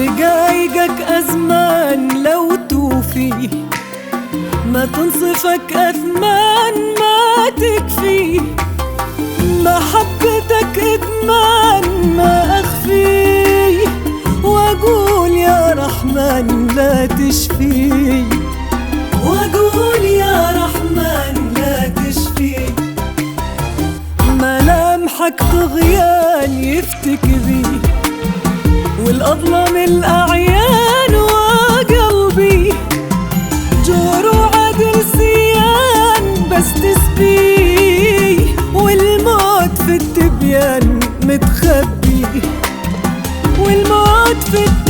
دقايقك أزمان لو توفي. ما تنصفك أثمان ما تكفي. محبتك إدمان ما أخفي. وأقول يا رحمن لا تشفي. وأقول يا رحمن لا تشفي. ملامحك طغيان يفتك بي والأظلم الأعيان وقلبي. جور وعدل سيان بس تسبي والموت في التبيان متخبي. والموت في التبيان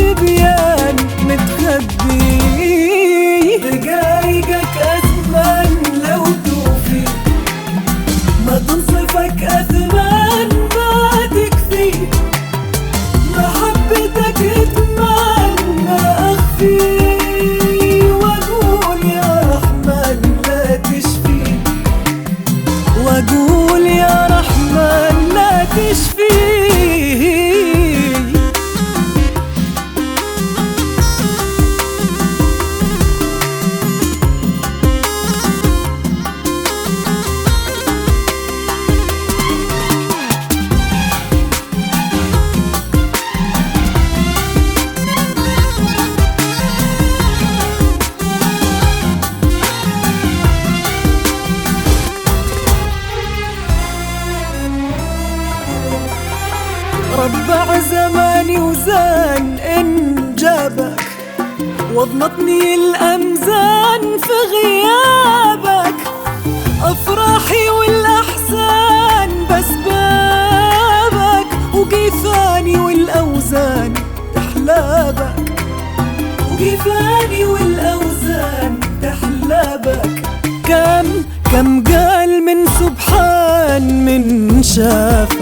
ربع زماني وزان إن جابك وضنتني الأمزان في غيابك. أفراحي والأحزان بسبابك وقيفاني والأوزان تحلابك. وقيفاني والأوزان تحلابك. كم كم قال من سبحان من الألحان